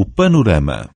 o panorama.